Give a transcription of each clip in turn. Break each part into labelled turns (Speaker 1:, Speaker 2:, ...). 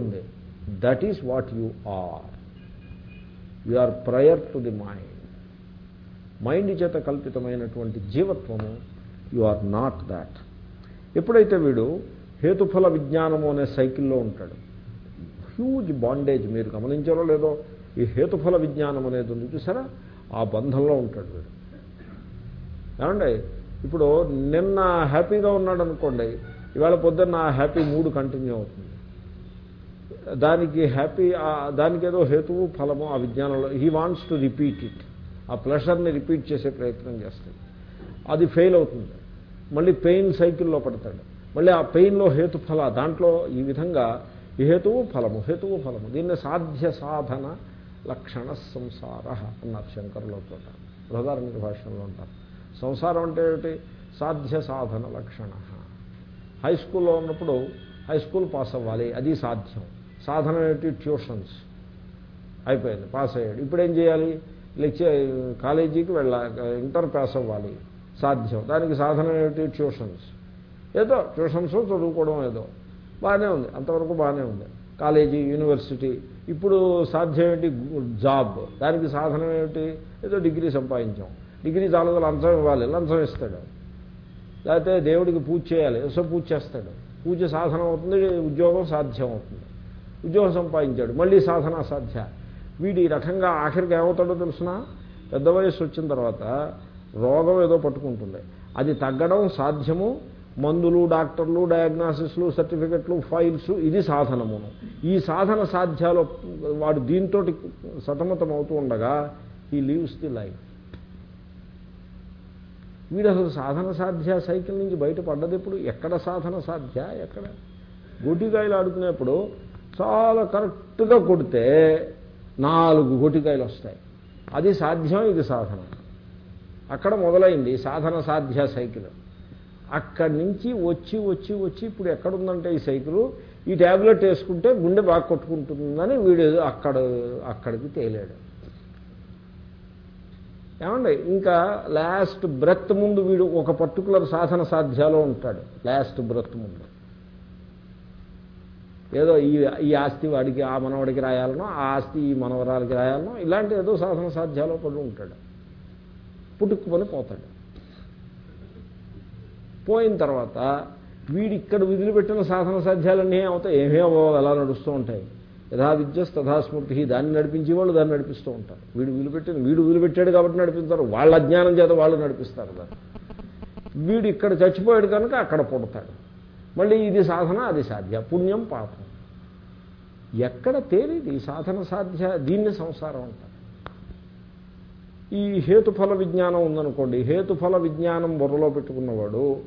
Speaker 1: ఉంది that is what you are you are prior to the mind mind చేత కల్పితమైనటువంటి జీవత్వము యు ఆర్ నాట్ దాట్ ఎప్పుడైతే వీడు హేతుఫల విజ్ఞానము అనే సైకిల్లో ఉంటాడు హ్యూజ్ బాండేజ్ మీరు గమనించారో లేదో ఈ హేతుఫల విజ్ఞానం అనేది ఉంది చూసారా? ఆ బంధంలో ఉంటాడు వీడు. ఏమండి? ఇప్పుడు నిన్న హ్యాపీగా ఉన్నాడు అనుకోండి ఇవాళ పొద్దున్న ఆ హ్యాపీ మూడు కంటిన్యూ అవుతుంది. దానికి హ్యాపీ దానికి ఏదో హేతువు ఫలము ఆ విజ్ఞానంలో he wants to repeat it ఆ ప్లెషర్ని రిపీట్ చేసే ప్రయత్నం చేస్తాడు. అది ఫెయిల్ అవుతుంది. మళ్ళీ పెయిన్ సైకిల్లో పడతాడు. మళ్ళీ ఆ పెయిన్లో హేతుఫల దాంట్లో ఈ విధంగా హేతువు ఫలము హేతువు ఫలము. దీన్ని సాధ్య సాధన లక్షణ సంసార అన్నారు శంకరులో చోట బృహదారణ్య భాషలో ఉంటారు. సంసారం అంటే ఏమిటి? సాధ్య సాధన లక్షణ. హై స్కూల్లో ఉన్నప్పుడు హై స్కూల్ పాస్ అవ్వాలి. అది సాధ్యం. సాధన ఏమిటి ట్యూషన్స్. అయిపోయింది పాస్ అయ్యాడు. ఇప్పుడు ఏం చేయాలి? లెక్చర్ కాలేజీకి వెళ్ళాలి ఇంటర్ పాస్ అవ్వాలి. సాధ్యం. దానికి సాధన ఏమిటి ట్యూషన్స్. ఏదో ట్యూషన్స్ చదువుకోవడం ఏదో. బాగానే ఉంది. అంతవరకు బాగానే ఉంది. కాలేజీ యూనివర్సిటీ ఇప్పుడు సాధ్యం ఏంటి జాబ్. దానికి సాధనం ఏమిటి ఏదో డిగ్రీ సంపాదించాం. డిగ్రీ చాలా లంచం ఇవ్వాలి. లంచం ఇస్తాడు. లేకపోతే దేవుడికి పూజ చేయాలి. సో పూజ చేస్తాడు. పూజ సాధనం అవుతుంది ఉద్యోగం సాధ్యం అవుతుంది ఉద్యోగం సంపాదించాడు. మళ్ళీ సాధన సాధ్య. వీడు ఈ రకంగా ఆఖరికి ఏమవుతాడో తెలుసిన? పెద్ద వయసు వచ్చిన తర్వాత రోగం ఏదో పట్టుకుంటుంది. అది తగ్గడం సాధ్యము. మందులు డాక్టర్లు డయాగ్నాసిస్లు సర్టిఫికెట్లు ఫైల్స్ ఇది సాధనమును. ఈ సాధన సాధ్యాలు వాడు దీంతో సతమతం అవుతూ ఉండగా ఈ లీవ్స్ ది లైఫ్ వీడు అసలు సాధన సాధ్య సైకిల్ నుంచి బయటపడ్డది ఇప్పుడు ఎక్కడ సాధన సాధ్య? ఎక్కడ? గోటికాయలు ఆడుకునేప్పుడు చాలా కరెక్ట్గా కొడితే నాలుగు గోటికాయలు వస్తాయి. అది సాధ్యం ఇది సాధన. అక్కడ మొదలైంది సాధన సాధ్య సైకిల్. అక్కడి నుంచి వచ్చి వచ్చి వచ్చి ఇప్పుడు ఎక్కడుందంటే ఈ సైకిల్? ఈ ట్యాబ్లెట్ వేసుకుంటే గుండె బాగా కొట్టుకుంటుందని వీడు అక్కడ అక్కడికి తేలాడు. ఏమండి ఇంకా లాస్ట్ బ్రెత్ ముందు వీడు ఒక పర్టికులర్ సాధన సాధ్యాలో ఉంటాడు. లాస్ట్ బ్రెత్ ముందు. ఏదో ఈ ఈ ఆస్తి వాడికి ఆ మనవడికి రాయాలనో ఆ ఆస్తి ఈ మనవరాలకి రాయాలనో ఇలాంటి ఏదో సాధన సాధ్యాలో పడి ఉంటాడు. పుట్టుక్కుమని పోతాడు. పోయిన తర్వాత వీడి ఇక్కడ విదిలిపెట్టిన సాధన సాధ్యాలన్నీ అవుతాయి అవ్వవు ఎలా నడుస్తూ ఉంటాయి. యథా విద్యస్ తథా స్మృతి దాన్ని నడిపించే వాళ్ళు దాన్ని నడిపిస్తూ ఉంటారు. వీడు విలుపెట్టిన వీడు విలుపెట్టాడు కాబట్టి నడిపిస్తారు. వాళ్ళ అజ్ఞానం చేత వాళ్ళు నడిపిస్తారు దాన్ని. వీడు ఇక్కడ చచ్చిపోయాడు కనుక అక్కడ పుడతాడు. మళ్ళీ ఇది సాధన అది సాధ్య. పుణ్యం పాపం. ఎక్కడ తేలిది? సాధన సాధ్య దీన్ని సంసారం అంటారు. ఈ హేతుఫల విజ్ఞానం ఉందనుకోండి హేతుఫల విజ్ఞానం బుర్రలో పెట్టుకున్నవాడు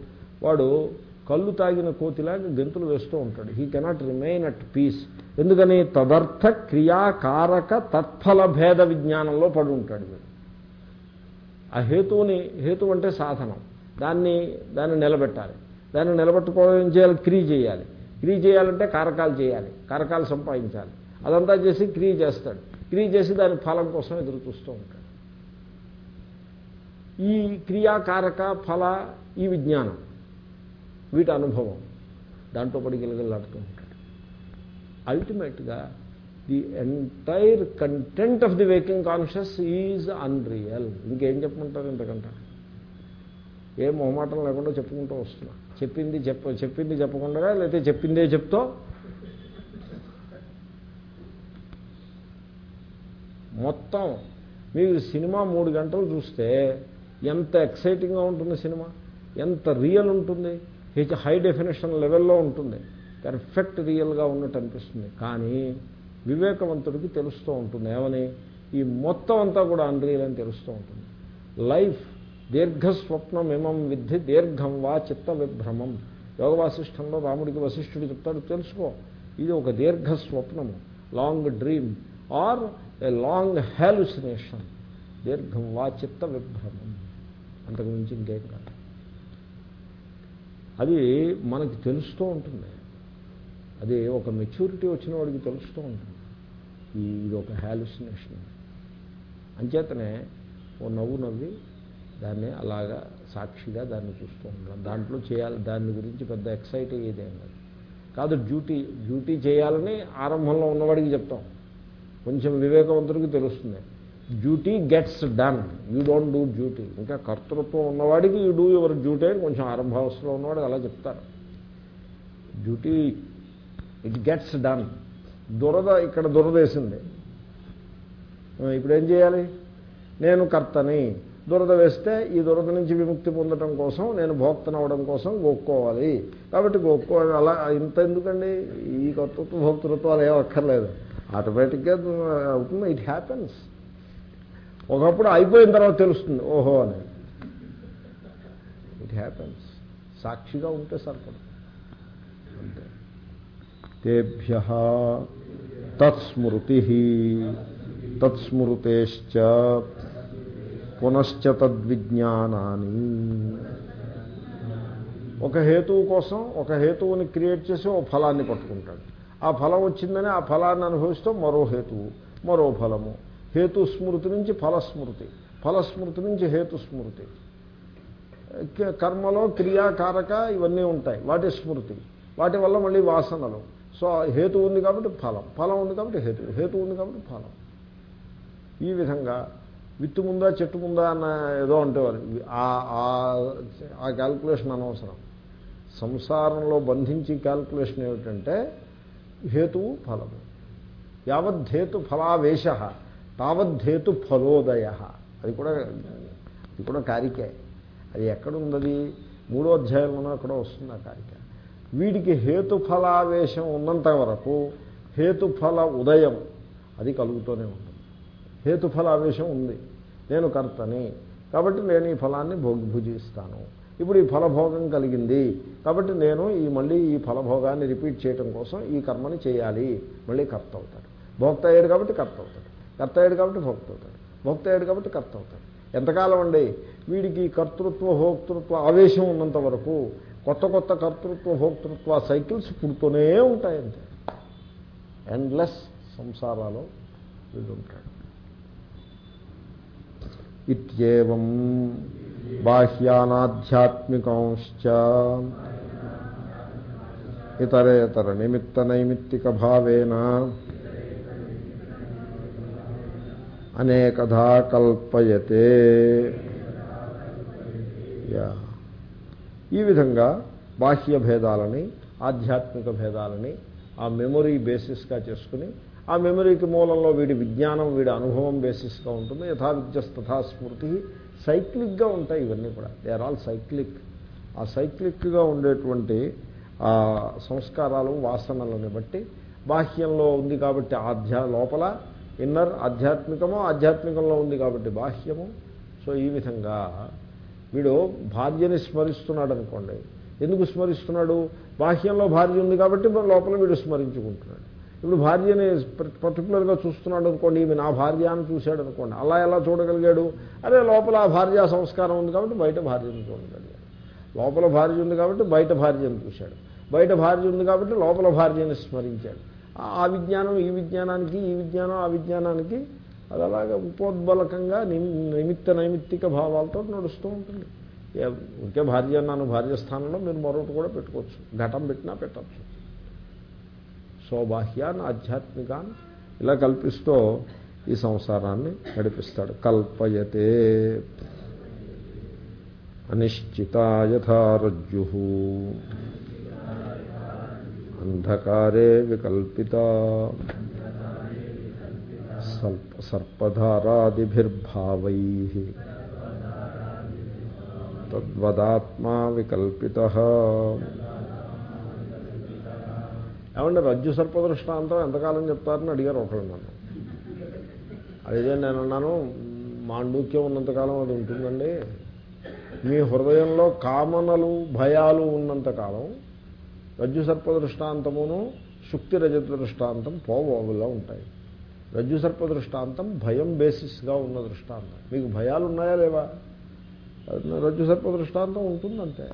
Speaker 1: వాడు కళ్ళు తాగిన కోతిలాగా గెంతులు వేస్తూ ఉంటాడు. He cannot remain at peace ఎందుకని? తదర్థ క్రియాకారక తత్ఫల భేద విజ్ఞానంలో పడి ఉంటాడు వీడు. ఆ హేతువుని హేతు అంటే సాధనం. దాన్ని దాన్ని నిలబెట్టాలి. దాన్ని నిలబెట్టుకోవడం చేయాలి? క్రియ చేయాలి. క్రియ చేయాలంటే కారకాలు చేయాలి. కారకాలు సంపాదించాలి. అదంతా చేసి క్రియ చేస్తాడు. క్రియ చేసి దాని ఫలం కోసం ఎదురు చూస్తూ ఉంటాడు. ఈ క్రియాకారక ఫల ఈ విజ్ఞానం వీటి అనుభవం దాంట్లో పడి గిలగిలాడుతూ ఉంటాడు. అల్టిమేట్గా the entire content of the waking conscious is unreal ఇంకేం చెప్పమంటారు ఇంతకంటే? ఏ మొహమాటం లేకుండా చెప్పుకుంటూ వస్తున్నా. చెప్పింది చెప్ప చెప్పింది చెప్పకుండా లేకపోతే చెప్పిందే చెప్తో. మొత్తం మీరు సినిమా మూడు గంటలు చూస్తే ఎంత ఎక్సైటింగ్గా ఉంటుంది సినిమా ఎంత రియల్ ఉంటుంది హెచ్ హై డెఫినేషన్ లెవెల్లో ఉంటుంది పెర్ఫెక్ట్ రియల్గా ఉన్నట్టు అనిపిస్తుంది. కానీ వివేకవంతుడికి తెలుస్తూ ఉంటుంది ఏమని? ఈ మొత్తం అంతా కూడా అన్రియల్ అని తెలుస్తూ ఉంటుంది. లైఫ్ దీర్ఘస్వప్నమిమం విద్ధి దీర్ఘం వా చిత్త విభ్రమం యోగ వాసిష్టంలో రాముడికి వశిష్ఠుడు చెప్తాడు తెలుసుకో ఇది ఒక దీర్ఘ స్వప్నము long dream or a long hallucination దీర్ఘం వా చిత్త విభ్రమం అంతకు మించి ఇంకేం కాదు. అది మనకి తెలుస్తూ ఉంటుంది. అది ఒక మెచ్యూరిటీ వచ్చిన వాడికి తెలుస్తూ ఉంటుంది. ఇది ఒక హాలుసినేషన్ అంచేతనే ఓ నవ్వు నవ్వి దాన్ని అలాగా సాక్షిగా దాన్ని చూస్తూ ఉంటాం దాంట్లో చేయాలి దాని గురించి పెద్ద ఎక్సైట్ అయ్యేదేం లేదు. కాదు డ్యూటీ డ్యూటీ చేయాలని ఆరంభంలో ఉన్నవాడికి చెప్తాం. కొంచెం వివేకవంతుడికి తెలుస్తుంది. Duty gets done. You don't do duty. ఇంకా కర్తృత్వం ఉన్నవాడికి యూ డూ యువర్ డ్యూటీ అని కొంచెం ఆరంభావస్థలో ఉన్నవాడికి అలా చెప్తారు. Duty it gets done. దురద ఇక్కడ దురదేసింది. ఇప్పుడు ఏం చేయాలి? నేను కర్తని. దురద వేస్తే ఈ దురద నుంచి విముక్తి పొందడం కోసం నేను భోక్తనవడం కోసం గోక్కోవాలి. కాబట్టి గోక్కోవాలి అలా ఇంత ఎందుకండి? ఈ కర్తృత్వ భోక్తృత్వాలు ఏం అక్కర్లేదు. ఆటోమేటిక్గా అవుతుంది. ఇట్ హ్యాపెన్స్ ఒకప్పుడు అయిపోయిన తర్వాత తెలుస్తుంది. ఓహో అని. ఇట్ హ్యాపెన్స్ సాక్షిగా ఉంటే సరిపడదు. అంతే. తేభ్య తత్స్మృతి తత్స్మృతేశ్చ పునశ్చ తద్విజ్ఞానాన్ని. ఒక హేతువు కోసం ఒక హేతువుని క్రియేట్ చేసి ఓ ఫలాన్ని పట్టుకుంటాడు. ఆ ఫలం వచ్చిందని ఆ ఫలాన్ని అనుభవిస్తూ మరో హేతువు మరో ఫలము. హేతు స్మృతి నుంచి ఫలస్మృతి ఫలస్మృతి నుంచి హేతు స్మృతి. కర్మలో క్రియాకారక ఇవన్నీ ఉంటాయి. వాటి స్మృతి వాటి వల్ల మళ్ళీ వాసనలు. సో హేతు ఉంది కాబట్టి ఫలం ఫలం ఉంది కాబట్టి హేతు హేతు ఉంది కాబట్టి ఫలం. ఈ విధంగా విత్తు ముందా చెట్టు ముందా అన్న ఏదో అంటేవారు. ఆ క్యాల్కులేషన్ అనవసరం. సంసారంలో బంధించి క్యాల్కులేషన్ ఏమిటంటే హేతువు ఫలము. యావద్ధేతు ఫలావేశ తావద్ధేతు ఫలోదయ. అది కూడా అది కూడా కారికే. అది ఎక్కడుందది? మూడో అధ్యాయంలోనూ అక్కడ వస్తుంది ఆ కారిక. వీడికి హేతుఫలావేశం ఉన్నంత వరకు హేతుఫల ఉదయం అది కలుగుతూనే ఉంటుంది. హేతుఫలావేశం ఉంది. నేను కర్తని. కాబట్టి నేను ఈ ఫలాన్ని భోగి భుజిస్తాను. ఇప్పుడు ఈ ఫలభోగం కలిగింది. కాబట్టి నేను ఈ మళ్ళీ ఈ ఫలభోగాన్ని రిపీట్ చేయడం కోసం ఈ కర్మని చేయాలి. మళ్ళీ కర్త అవుతాడు. భోక్త అయ్యాడు కాబట్టి కర్త అవుతాడు. కర్త అయ్యాడు కాబట్టి భోక్త అవుతాడు. భోక్త అయ్యాడు కాబట్టి కర్త అవుతాడు. ఎంతకాలం అండి? వీడికి కర్తృత్వ భోక్తృత్వ ఆవేశం ఉన్నంత వరకు కొత్త కొత్త కర్తృత్వ భోక్తృత్వ సైకిల్స్ పుడుతూనే ఉంటాయంతే. ఎండ్లెస్ సంసారాలు వీడు ఉంటాడు ఇత్యేవం బాహ్యానాధ్యాత్మికంశ్చ ఇతరేతర నిమిత్త నైమిత్తిక భావేన అనేకధా కల్పయతే ఈ విధంగా బాహ్య భేదాలని ఆధ్యాత్మిక భేదాలని ఆ మెమొరీ బేసిస్గా చేసుకుని ఆ మెమరీకి మూలంలో వీడి విజ్ఞానం వీడి అనుభవం బేసిస్గా ఉంటుంది. యథా విద్యస్తథా స్మృతి సైక్లిక్గా ఉంటాయి ఇవన్నీ కూడా. దే ఆర్ ఆల్ సైక్లిక్ ఆ సైక్లిక్గా ఉండేటువంటి ఆ సంస్కారాలు వాసనలను బట్టి బాహ్యంలో ఉంది కాబట్టి ఆధ్యా లోపల ఇన్నర్ ఆధ్యాత్మికము ఆధ్యాత్మికంలో ఉంది కాబట్టి బాహ్యము. సో ఈ విధంగా వీడు భార్యని స్మరిస్తున్నాడు అనుకోండి ఎందుకు స్మరిస్తున్నాడు? బాహ్యంలో భార్య ఉంది కాబట్టి లోపల వీడు స్మరించుకుంటున్నాడు. ఇప్పుడు భార్యని పర్టికులర్గా చూస్తున్నాడు అనుకోండి ఈమె నా భార్య అని చూశాడు అనుకోండి అలా ఎలా చూడగలిగాడు? అదే లోపల ఆ భార్య సంస్కారం ఉంది కాబట్టి బయట భార్యను చూడగలిగాడు. లోపల భార్య ఉంది కాబట్టి బయట భార్యను చూశాడు. బయట భార్య ఉంది కాబట్టి లోపల భార్యని స్మరించాడు. ఆ విజ్ఞానం ఈ విజ్ఞానానికి ఈ విజ్ఞానం ఆ విజ్ఞానానికి అది అలాగే ఉపోద్బలకంగా నిమిత్త నైమిత్తిక భావాలతో నడుస్తూ ఉంటుంది. ఇంకే భార్య అన్నాను భార్య స్థానంలో మీరు మరొకటి కూడా పెట్టుకోవచ్చు. ఘటం పెట్టినా పెట్టచ్చు. సో బాహ్యాన్ని ఆధ్యాత్మికాన్ని ఇలా కల్పిస్తూ ఈ సంసారాన్ని నడిపిస్తాడు. కల్పయతే అనిశ్చిత యథారజ్జు అంధకారే వికల్పిత. సర్పధారాదిభిర్భావై. తద్వదాత్మా వికల్పిత. ఏమంటే రజ్జు సర్పదృష్టాంతం ఎంతకాలం చెప్తారని అడిగారు ఒకళ్ళు నన్ను. అదే నేను అన్నాను మాండూక్యం ఉన్నంతకాలం అది ఉంటుందండి. మీ హృదయంలో కామనలు భయాలు ఉన్నంతకాలం రజ్జు సర్ప దృష్టాంతమును శుక్తి రజత దృష్టాంతం పోవోగులా ఉంటాయి. రజ్జు సర్ప దృష్టాంతం భయం బేసిస్గా ఉన్న దృష్టాంతం. మీకు భయాలు ఉన్నాయా లేవా? రజ్జు సర్ప దృష్టాంతం ఉంటుందంటే.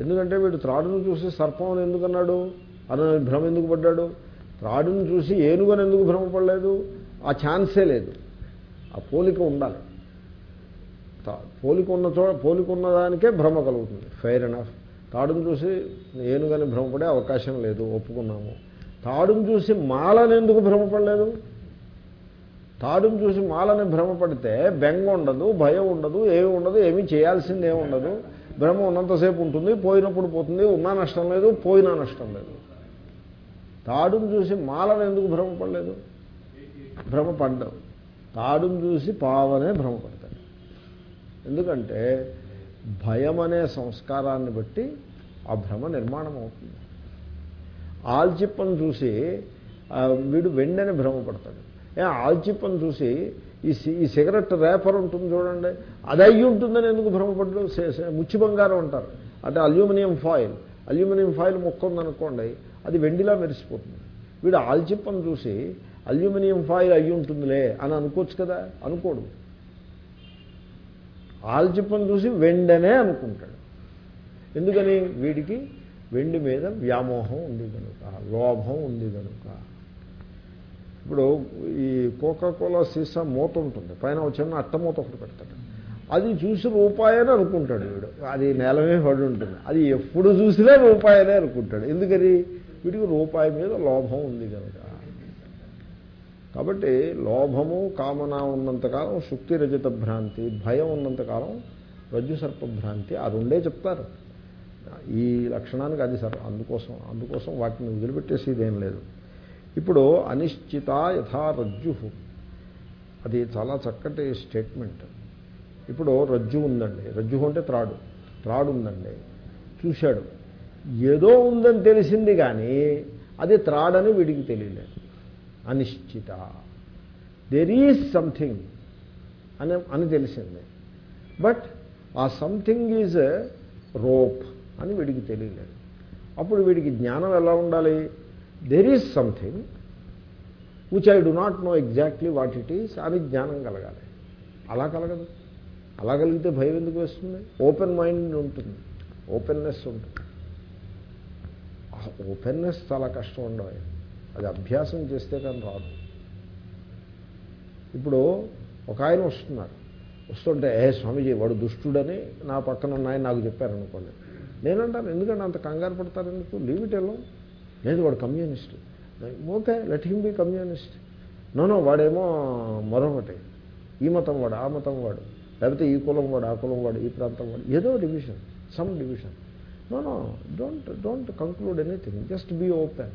Speaker 1: ఎందుకంటే వీడు త్రాడును చూసి సర్పం ఎందుకన్నాడు? అని భ్రమ ఎందుకు పడ్డాడు? త్రాడును చూసి ఏనుగని ఎందుకు భ్రమపడలేదు ఆ ఛాన్సే లేదు. ఆ పోలిక ఉండాలి. పోలిక ఉన్న చోట పోలిక ఉన్నదానికే భ్రమ కలుగుతుంది. ఫెయిర్ ఎనఫ్ తాడును చూసి ఏనుగని భ్రమపడే అవకాశం లేదు. ఒప్పుకున్నాము. తాడును చూసి మాలని ఎందుకు భ్రమపడలేదు తాడును చూసి మాలని భ్రమపడితే బెంగ ఉండదు భయం ఉండదు ఏమి ఉండదు ఏమీ చేయాల్సింది ఏమి ఉండదు. భ్రమ ఉన్నంతసేపు ఉంటుంది పోయినప్పుడు పోతుంది ఉన్నా నష్టం లేదు పోయినా నష్టం లేదు. తాడును చూసి మాలను ఎందుకు భ్రమపడలేదు? భ్రమపడ్డావు తాడును చూసి పావనే భ్రమపడతాడు. ఎందుకంటే భయం అనే సంస్కారాన్ని బట్టి ఆ భ్రమ నిర్మాణం అవుతుంది ఆల్చిప్పను చూసి వీడు వెండని భ్రమపడతాడు. ఏ ఆల్చిప్పను చూసి ఈ సి- ఈ సిగరెట్ రేపర్ ఉంటుంది చూడండి అది అయ్యి ఉంటుందని ఎందుకు భ్రమపడ్డు? ముచ్చి బంగారం అంటారు. అంటే అల్యూమినియం ఫాయిల్. అల్యూమినియం ఫాయిల్ మొక్క ఉందనుకోండి అది వెండిలా మెరిసిపోతుంది. వీడు ఆల్చిప్పను చూసి అల్యూమినియం ఫాయిల్ అయ్యి ఉంటుందిలే అని అనుకోవచ్చు కదా? అనుకోడు. ఆల్చిప్పను చూసి వెండనే అనుకుంటాడు. ఎందుకని? వీడికి వెండి మీద వ్యామోహం ఉంది కనుక లోభం ఉంది కనుక ఇప్పుడు ఈ కోకాకోలా సీసా మూత ఉంటుంది. పైన ఒక చిన్న అట్టమూత ఒకటి పెడతాడు. అది చూసి రూపాయని అనుకుంటాడు వీడు. అది నేలమే పడి ఉంటుంది. అది ఎప్పుడు చూసినా రూపాయనే అనుకుంటాడు. ఎందుకని? వీడికి రూపాయి మీద లోభం ఉంది కనుక. కాబట్టి లోభము కామన ఉన్నంతకాలం శుక్తి రజత భ్రాంతి భయం ఉన్నంతకాలం రజ్జు సర్పభ్రాంతి ఆ రెండే చెప్తారు. ఈ లక్షణానికి అది సార్ అందుకోసం అందుకోసం వాటిని వదిలిపెట్టేసేదేం లేదు. ఇప్పుడు అనిశ్చిత యథా రజ్జు. అది చాలా చక్కటి స్టేట్మెంట్ ఇప్పుడు రజ్జు ఉందండి. రజ్జు అంటే త్రాడు. త్రాడు ఉందండి. చూశాడు. ఏదో ఉందని తెలిసింది కానీ అది త్రాడని వీడికి తెలియలేదు. అనిశ్చిత. దెర్ ఈజ్ సంథింగ్ అని అని తెలిసింది. బట్ ఆ సంథింగ్ ఈజ్ రోప్ అని వీడికి తెలియలేదు. అప్పుడు వీడికి జ్ఞానం ఎలా ఉండాలి? There is something which I do not know exactly what it is అని జ్ఞానం కలగాలి. అలా కలగదు. అలా కలిగితే భయం ఎందుకు వేస్తుంది? ఓపెన్ మైండ్ ఉంటుంది. ఓపెన్నెస్ ఉంటుంది. ఆ ఓపెన్నెస్ చాలా కష్టం ఉండవు అది అభ్యాసం చేస్తే కానీ రాదు. ఇప్పుడు ఒక ఆయన వస్తున్నారు. వస్తుంటే ఏ స్వామీజీ వాడు దుష్టుడని నా పక్కన ఉన్నాయని నాకు చెప్పారనుకోండి. నేనంటాను ఎందుకంటే అంత కంగారు పడతారు ఎందుకు? లీవ్ ఇట్ ఎలో లేదు వాడు communist. Okay let him be communist. No no వాడేమో మరొకటి. ఈ మతం వాడు ఆ మతం వాడు. లేకపోతే ఈ కులం వాడు ఆ కులం వాడు ఈ ప్రాంతం వాడు ఏదో division some division. No no don't don't conclude anything just be open.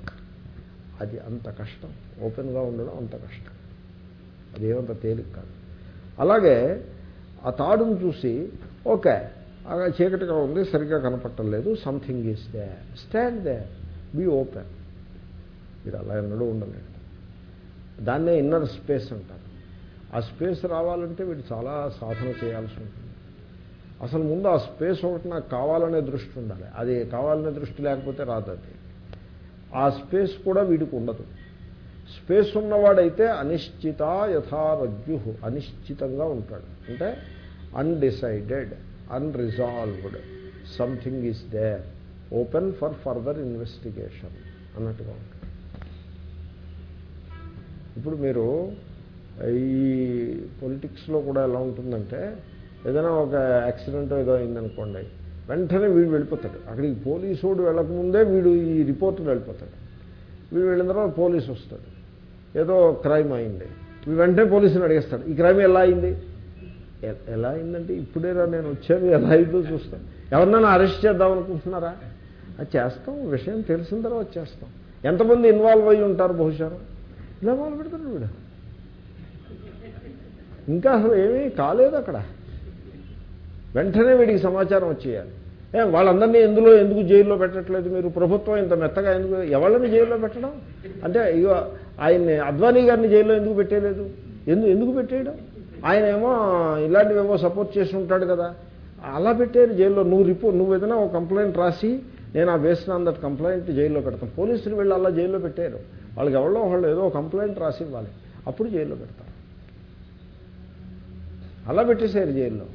Speaker 1: అది అంత కష్టం. ఓపెన్గా ఉండడం అంత కష్టం. అదేమంత తేలిక కాదు. అలాగే ఆ తాడును చూసి ఓకే అలా చీకటిగా ఉంది సరిగ్గా కనపట్టలేదు something is there stand there be open. మీరు అలా ఎన్నడూ ఉండలేదు దాన్నే ఇన్నర్ స్పేస్ అంటారు. ఆ స్పేస్ రావాలంటే వీడు చాలా సాధన చేయాల్సి ఉంటుంది. అసలు ముందు ఆ స్పేస్ ఒకటి నాకు కావాలనే దృష్టి ఉండాలి. అది కావాలనే దృష్టి లేకపోతే రాదది ఆ స్పేస్ కూడా వీడికి ఉండదు. స్పేస్ ఉన్నవాడైతే అనిశ్చిత యథారజ్జు అనిశ్చితంగా ఉంటాడు. అంటే undecided unresolved something is there open for further investigation అన్నట్టుగా ఉంటుంది ఇప్పుడు మీరు ఈ పొలిటిక్స్లో కూడా ఎలా ఉంటుందంటే ఏదైనా ఒక యాక్సిడెంట్ ఏదో అయిందనుకోండి వెంటనే వీడు వెళ్ళిపోతాడు. అక్కడికి పోలీసోడు వెళ్ళకముందే వీడు ఈ రిపోర్ట్ వెళ్ళిపోతాడు. వీడు వెళ్ళిన తర్వాత పోలీసు వస్తాడు. ఏదో క్రైమ్ అయింది. వీడు వెంటనే పోలీసుని అడిగేస్తాడు ఈ క్రైమ్ ఎలా అయింది? ఎలా అయిందంటే ఇప్పుడేరా నేను వచ్చాను ఎలా అయిందో చూస్తాను. ఎవరినైనా అరెస్ట్ చేద్దాం అనుకుంటున్నారా? అది చేస్తాం విషయం తెలిసిన తర్వాత చేస్తాం. ఎంతమంది ఇన్వాల్వ్ అయ్యి ఉంటారు బహుశా? ఇలా మొదలు పెడతాడు వీడు. ఇంకా అసలు ఏమీ కాలేదు అక్కడ. వెంటనే వీడికి సమాచారం వచ్చేయాలి. ఏం వాళ్ళందరినీ ఎందులో ఎందుకు జైల్లో పెట్టట్లేదు మీరు? ప్రభుత్వం ఇంత మెత్తగా ఎందుకు ఎవరిని జైల్లో పెట్టడం? అంటే ఇగో ఆయన్ని అద్వానీ గారిని జైల్లో ఎందుకు పెట్టేయలేదు? ఎందు ఎందుకు పెట్టేయడం? ఆయన ఏమో ఇలాంటివేమో సపోర్ట్ చేసి ఉంటాడు కదా. అలా పెట్టారు జైల్లో. నువ్వు రిపోర్ట్ నువ్వు ఏదైనా ఒక కంప్లైంట్ రాసి నేను ఆ వేసిన దట్ కంప్లైంట్ జైల్లో పెడతాను పోలీసులు వెళ్ళి అలా జైల్లో పెట్టారు వాళ్ళకి ఎవరో వాళ్ళు ఏదో కంప్లైంట్ రాసి ఇవ్వాలి. అప్పుడు జైల్లో పెడతారు అలా పెట్టేశారు జైల్లో.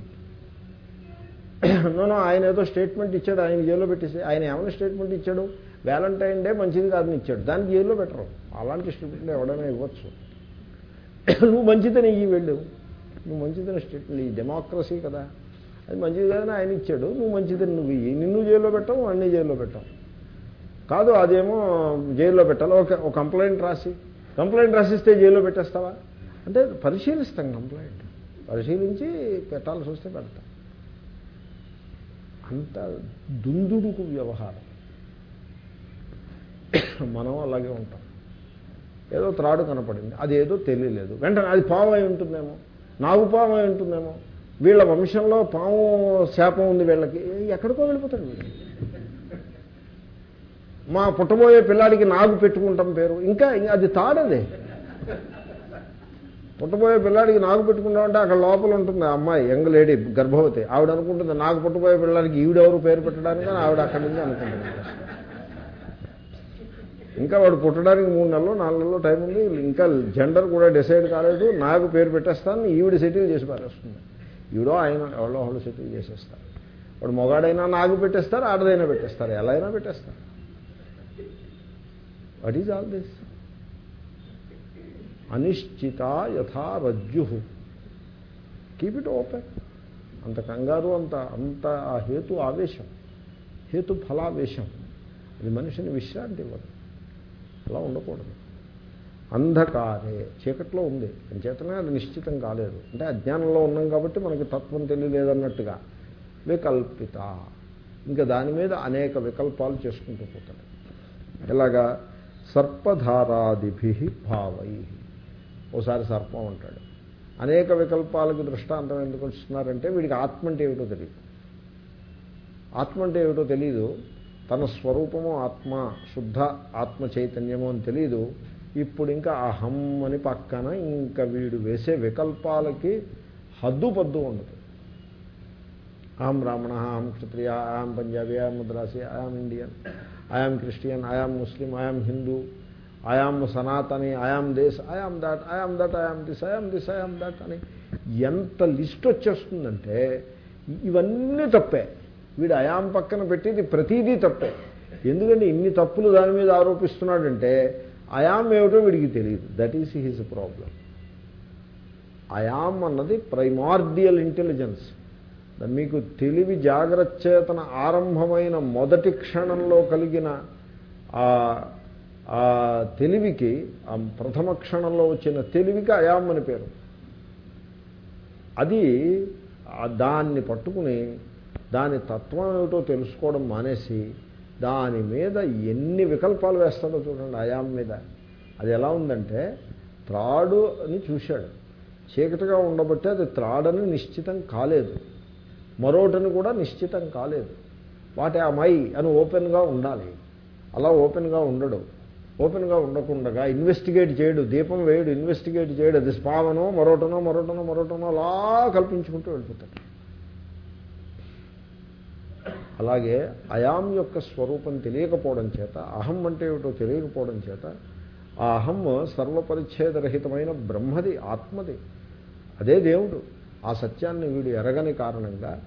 Speaker 1: నూనె ఆయన ఏదో స్టేట్మెంట్ ఇచ్చాడు ఆయన జైల్లో పెట్టేసి ఆయన ఏమైనా స్టేట్మెంట్ ఇచ్చాడు? వ్యాలంటైన్ డే మంచిది కాదని ఇచ్చాడు. దాన్ని జైల్లో పెట్టరు. అలాంటి స్టేట్మెంట్ ఎవడైనా ఇవ్వచ్చు. నువ్వు మంచిదని ఇవి వెళ్ళు. నువ్వు మంచిదని స్టేట్మెంట్ ఈ డెమోక్రసీ కదా. అది మంచిది కాదని ఆయన ఇచ్చాడు. నువ్వు మంచిదని నువ్వు ఇయ్యి. నిన్ను జైల్లో పెట్టావు అన్ని జైల్లో పెట్టావు కాదు అదేమో జైల్లో పెట్టాలి. ఒక ఒక కంప్లైంట్ రాసి. కంప్లైంట్ రాసిస్తే జైల్లో పెట్టేస్తావా? అంటే పరిశీలిస్తాం కంప్లైంట్ పరిశీలించి పెట్టాల్సి వస్తే పెడతాం. అంత దుందుడుకు వ్యవహారం. మనం అలాగే ఉంటాం. ఏదో త్రాడు కనపడింది. అదేదో తెలియలేదు. వెంటనే అది పాము అయి ఉంటుందేమో? నాగు పాము అయి ఉంటుందేమో? వీళ్ళ వంశంలో పాము శాపం ఉంది వీళ్ళకి. ఎక్కడికో వెళ్ళిపోతాడు వీళ్ళు. మా పుట్టబోయే పిల్లాడికి నాగు పెట్టుకుంటాం పేరు. ఇంకా అది తాడదే. పుట్టబోయే పిల్లాడికి నాకు పెట్టుకున్నామంటే అక్కడ లోపల ఉంటుంది ఆ అమ్మాయి యంగ్ లేడీ గర్భవతి. ఆవిడ అనుకుంటుంది నాకు పుట్టబోయే పిల్లాడికి ఈవిడెవరు పేరు పెట్టడానికి ఆవిడ అక్కడి నుంచి అనుకుంటుంది. ఇంకా వాడు పుట్టడానికి మూడు నెలలు నాలుగు నెలలు టైం ఉంది. ఇంకా జెండర్ కూడా డిసైడ్ కాలేదు. నాకు పేరు పెట్టేస్తాను ఈవిడ సెటిల్ చేసి పారేస్తుంది. ఈవిడో ఆయన ఎవరో వాళ్ళు సెటిల్ చేసేస్తారు. వాడు మొగాడైనా నాకు పెట్టేస్తారు ఆడదైనా పెట్టేస్తారు. ఎలా అయినా పెట్టేస్తారు. వాట్ ఈజ్ ఆల్ దిస్ అనిశ్చిత యథా రజ్జు. కీప్ ఇట్ ఓపెన్ అంత కంగారు అంత అంత ఆ హేతు ఆవేశం హేతు ఫలావేశం. అది మనిషిని విశ్రాంతి ఇవ్వదు. అలా ఉండకూడదు. అంధకారే చీకట్లో ఉంది. అంచేతనే అది నిశ్చితం కాలేదు. అంటే అజ్ఞానంలో ఉన్నాం కాబట్టి మనకి తత్వం తెలియలేదన్నట్టుగా. వికల్పిత. ఇంకా దాని మీద అనేక వికల్పాలు చేసుకుంటూ పోతాడు. ఎలాగా? సర్పధారాదిభి భావై. ఓసారి సర్పం అంటాడు. అనేక వికల్పాలకు దృష్టాంతం ఎందుకు వస్తున్నారంటే వీడికి ఆత్మ అంటే ఏమిటో తెలియదు. ఆత్మ అంటే ఏమిటో తెలియదు తన స్వరూపము ఆత్మ శుద్ధ ఆత్మ చైతన్యము అని తెలియదు ఇప్పుడు ఇంకా అహం అని పక్కన ఇంకా వీడు వేసే వికల్పాలకి హద్దు పద్దు ఉండదు. అహం బ్రాహ్మణ అహం క్షత్రియ అహం పంజాబీ అహం మద్రాసి అహం Indian I am Christian I am Muslim I am Hindu I am Sanatani I am Desh I am that I am that I am this I am this I am that అని ఎంత list వచ్చేస్తుందంటే ఇవన్నీ తప్పే వీడు I am పక్కన పెట్టేది ప్రతీదీ తప్పే ఎందుకంటే ఇన్ని తప్పులు దాని మీద ఆరోపిస్తున్నాడంటే అయాం ఏమిటో వీడికి తెలియదు that is his problem I am అన్నది ప్రైమార్డియల్ ఇంటెలిజెన్స్ మీకు తెలివి జాగ్రత్త చేతన ఆరంభమైన మొదటి క్షణంలో కలిగిన ఆ తెలివికి ఆ ప్రథమ క్షణంలో వచ్చిన తెలివికి అయాం అని పేరు. అది దాన్ని పట్టుకుని దాని తత్వం ఏమిటో తెలుసుకోవడం మానేసి దాని మీద ఎన్ని వికల్పాలు వేస్తాడో చూడండి అయాం మీద. అది ఎలా ఉందంటే త్రాడు అని చూశాడు. చీకటిగా ఉండబట్టే అది త్రాడని నిశ్చితం కాలేదు. మరోటని కూడా నిశ్చితం కాలేదు. వాటి ఆ మై అని ఓపెన్గా ఉండాలి. అలా ఓపెన్గా ఉండడు. ఓపెన్గా ఉండకుండా ఇన్వెస్టిగేట్ చేయడు దీపం వేయడు ఇన్వెస్టిగేట్ చేయడు. అది స్పావనో మరోటనో మరోటనో మరోటనో అలా కల్పించుకుంటూ వెళ్ళిపోతాడు. అలాగే అయాం యొక్క స్వరూపం తెలియకపోవడం చేత అహం అంటే ఏమిటో తెలియకపోవడం చేత ఆ అహం సర్వపరిచ్ఛేదరహితమైన బ్రహ్మది ఆత్మది. అదే దేవుడు. ఆ సత్యాన్ని వీడు ఎరగని కారణంగా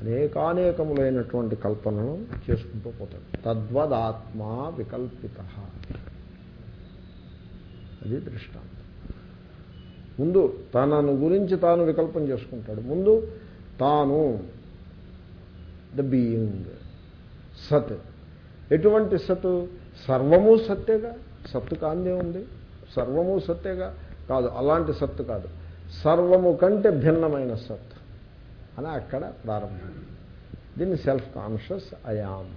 Speaker 1: అనేకానేకములైనటువంటి కల్పనను చేసుకుంటూ పోతాడు. తద్వదాత్మా వికల్పిత. అది దృష్టాంతం. ముందు తనను గురించి తాను వికల్పం చేసుకుంటాడు. ముందు తాను ద బీయింగ్ సత్. ఎటువంటి సత్? సర్వము సత్తేగా సత్తు కాందే ఉంది. సర్వము సత్తేగా కాదు అలాంటి సత్తు కాదు. సర్వము కంటే భిన్నమైన సత్. అని అక్కడ ప్రారంభం. దీన్ని సెల్ఫ్ కాన్షియస్ అయాం.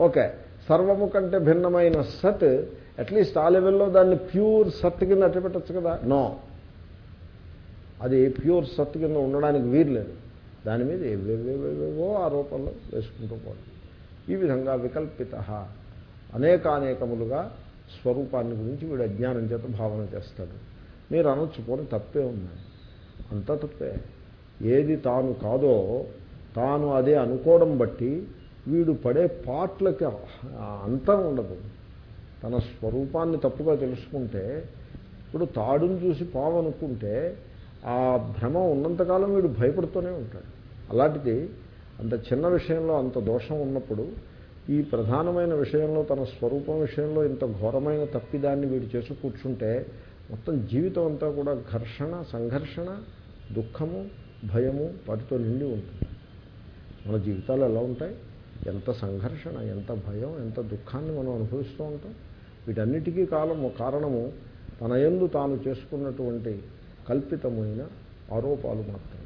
Speaker 1: ఓకే సర్వము కంటే భిన్నమైన సత్ అట్లీస్ట్ ఆ లెవెల్లో దాన్ని ప్యూర్ సత్ కింద అట్టపెట్టచ్చు కదా. నో అది ప్యూర్ సత్ కింద ఉండడానికి వీర్లేదు దాని మీద ఏవేవేవేవో ఆరోపణలు వేసుకుంటూ పోవడం ఈ విధంగా వికల్పిత అనేకానేకములుగా స్వరూపాన్ని గురించి వీడు అజ్ఞానం చేత భావన చేస్తాడు. మీరు అనొచ్చు పోనీ తప్పే ఉన్నాయి. అంతా తప్పే. ఏది తాను కాదో తాను అదే అనుకోవడం బట్టి వీడు పడే పాటలకి అంతం ఉండదు. తన స్వరూపాన్ని తప్పుగా తెలుసుకుంటే ఇప్పుడు తాడును చూసి పాము అనుకుంటే ఆ భ్రమ ఉన్నంతకాలం వీడు భయపడుతూనే ఉంటాడు. అలాంటిది అంత చిన్న విషయంలో అంత దోషం ఉన్నప్పుడు ఈ ప్రధానమైన విషయంలో తన స్వరూపం విషయంలో ఇంత ఘోరమైన తప్పిదాన్ని వీడు చేసి కూర్చుంటే మొత్తం జీవితం అంతా కూడా ఘర్షణ సంఘర్షణ దుఃఖము భయము వాటితో నిండి ఉంటుంది. మన జీవితాలు ఎలా ఉంటాయి? ఎంత సంఘర్షణ ఎంత భయం ఎంత దుఃఖాన్ని మనం అనుభవిస్తూ ఉంటాం. వీటన్నిటికీ కాలము కారణము తన ఎందు తాను చేసుకున్నటువంటి కల్పితమైన ఆరోపాలు మాత్రమే.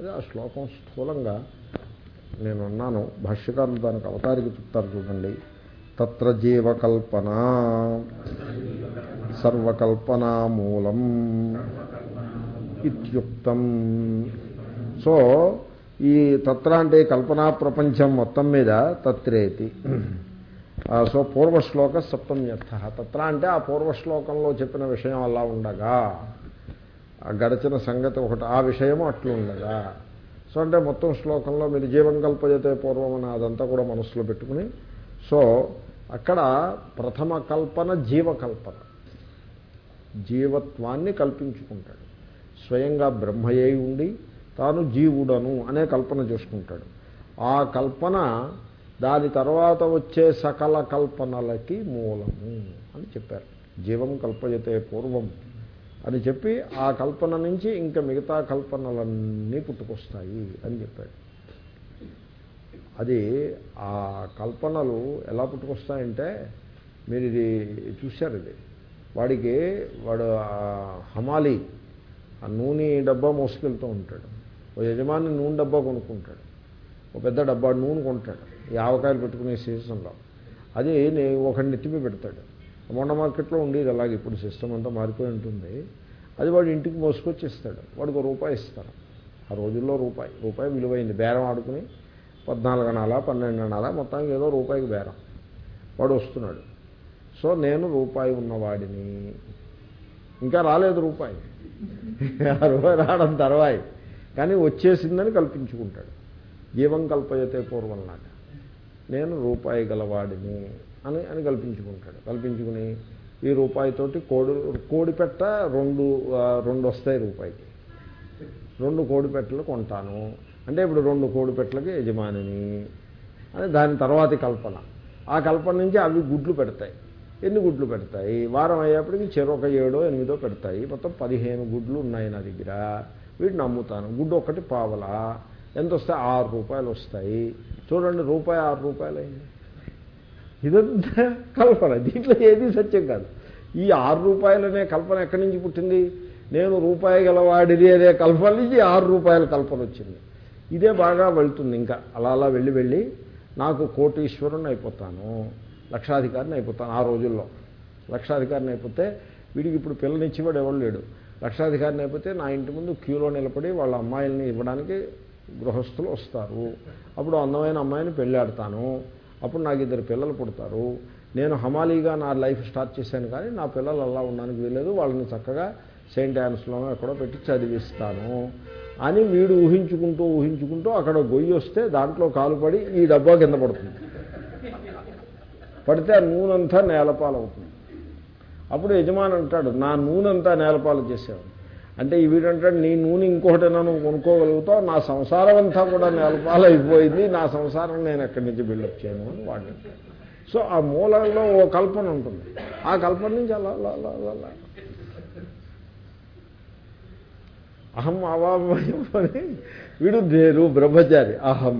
Speaker 1: అదే ఆ శ్లోకం స్థూలంగా నేను అన్నాను. భాష్యకారులు దానికి అవతారికి చెప్తారు చూడండి. తత్ర జీవకల్పన సర్వకల్పనా మూలం ఇత్యుక్తం. సో ఈ తత్ర అంటే కల్పనా ప్రపంచం మొత్తం మీద తత్రేతి. సో పూర్వశ్లోక సప్తమ్యర్థ తత్ర అంటే ఆ పూర్వశ్లోకంలో చెప్పిన విషయం అలా ఉండగా ఆ గడిచిన సంగతి ఒకటి ఆ విషయము అట్లుండగా. సో అంటే మొత్తం శ్లోకంలో మీరు జీవం కల్పజతే పూర్వం అని అదంతా కూడా మనసులో పెట్టుకుని సో అక్కడ ప్రథమ కల్పన జీవకల్పన. జీవత్వాన్ని కల్పించుకుంటాడు. స్వయంగా బ్రహ్మయ్యి ఉండి తాను జీవుడను అనే కల్పన చేసుకుంటాడు. ఆ కల్పన దాని తర్వాత వచ్చే సకల కల్పనలకి మూలము అని చెప్పారు. జీవం కల్పయతే పూర్వం అని చెప్పి ఆ కల్పన నుంచి ఇంకా మిగతా కల్పనలన్నీ పుట్టుకొస్తాయి అని చెప్పాడు. అది ఆ కల్పనలు ఎలా పుట్టుకొస్తాయంటే మీరు ఇది చూశారు ఇది. వాడికి వాడు హమాలి ఆ నూనె డబ్బా మోసుకెళ్తూ ఉంటాడు. ఓ యజమాని నూనె డబ్బా కొనుక్కుంటాడు. ఒక పెద్ద డబ్బా నూనె కొంటాడు. ఈ ఆవకాయలు పెట్టుకునే సీజన్లో. అది ఒకటి నెత్తిమి పెడతాడు. మొండ మార్కెట్లో ఉండేది అలాగే. ఇప్పుడు సిస్టమ్ అంతా మారిపోయి ఉంటుంది. అది వాడు ఇంటికి మోసుకొచ్చిస్తాడు. వాడికి రూపాయి ఇస్తారు. ఆ రోజుల్లో రూపాయి. రూపాయి విలువైంది. బేరం ఆడుకుని పద్నాలుగు అనాలా పన్నెండు అనాలా మొత్తానికి ఏదో రూపాయికి బేరం. వాడు వస్తున్నాడు. సో నేను రూపాయి ఉన్నవాడిని. ఇంకా రాలేదు రూపాయి. ఆ రూపాయి రావడం తర్వాయి. కానీ వచ్చేసిందని కల్పించుకుంటాడు. జీవం కల్పయతే పూర్వంలాగా నేను రూపాయి గలవాడిని అని అని కల్పించుకుంటాడు. కల్పించుకుని ఈ రూపాయితోటి కోడి కోడి పెట్ట రెండు రెండు వస్తాయి రూపాయికి. రెండు కోడి పెట్టలు కొంటాను. అంటే ఇప్పుడు రెండు కోడి పెట్టలకి యజమానిని అని దాని తర్వాతి కల్పన. ఆ కల్పన నుంచి అవి గుడ్లు పెడతాయి. ఎన్ని గుడ్లు పెడతాయి? వారం అయ్యేప్పటికి చెరొక ఏడో ఎనిమిదో పెడతాయి. మొత్తం పదిహేను గుడ్లు ఉన్నాయి నా దగ్గర. వీటిని అమ్ముతాను గుడ్డు ఒకటి పావలా? ఎంత వస్తాయి? ఆరు రూపాయలు వస్తాయి. చూడండి రూపాయి ఆరు రూపాయలు అయింది. ఇదంతా కల్పన. దీంట్లో ఏది సత్యం కాదు. ఈ ఆరు రూపాయలనే కల్పన ఎక్కడి నుంచి పుట్టింది? నేను రూపాయి గలవాడిది అనే కల్పన నుంచి ఆరు రూపాయల కల్పన వచ్చింది. ఇదే బాగా వెళ్తుంది ఇంకా. అలా అలా వెళ్ళి వెళ్ళి నాకు కోటీశ్వరుని అయిపోతాను. లక్షాధికారిని అయిపోతాను ఆ రోజుల్లో. లక్షాధికారిని అయిపోతే వీడికి ఇప్పుడు పిల్లనిచ్చేవాడు ఎవరు లేడు. లక్షాధికారిని అయిపోతే నా ఇంటి ముందు క్యూలో నిలబడి వాళ్ళ అమ్మాయిల్ని ఇవ్వడానికి గృహస్థులు వస్తారు. అప్పుడు అందమైన అమ్మాయిని పెళ్ళాడతాను. అప్పుడు నాకు ఇద్దరు పిల్లలు పుడతారు. నేను హమాలీగా నా లైఫ్ స్టార్ట్ చేశాను కానీ నా పిల్లలు అలా ఉండడానికి వీలేదు వాళ్ళని చక్కగా సెయింట్ యాన్స్లోనో ఎక్కడో పెట్టి చదివిస్తాను అని వీడు ఊహించుకుంటూ ఊహించుకుంటూ అక్కడ గొయ్యి వస్తే దాంట్లో కాలు పడి ఈ డబ్బా కింద పడుతుంది. పడితే ఆ నూనెంతా నేలపాలవుతుంది. అప్పుడు యజమాని అంటాడు నా నూనె అంతా నేలపాలు చేసావు అంటే వీడంటాడు నీ నూనె ఇంకొకటైనా నువ్వు కొనుక్కోగలుగుతావు నా సంసారం అంతా కూడా నేలపాలు అయిపోయింది నా సంసారం నేను ఎక్కడి నుంచి బిల్డప్ చేయను అని వాడు సో ఆ మూలంలో ఓ కల్పన ఉంటుంది. ఆ కల్పన నుంచి అలా అలా అలా అలా అహం అవామయం అని వీడు దేరు బ్రహ్మచారి అహం.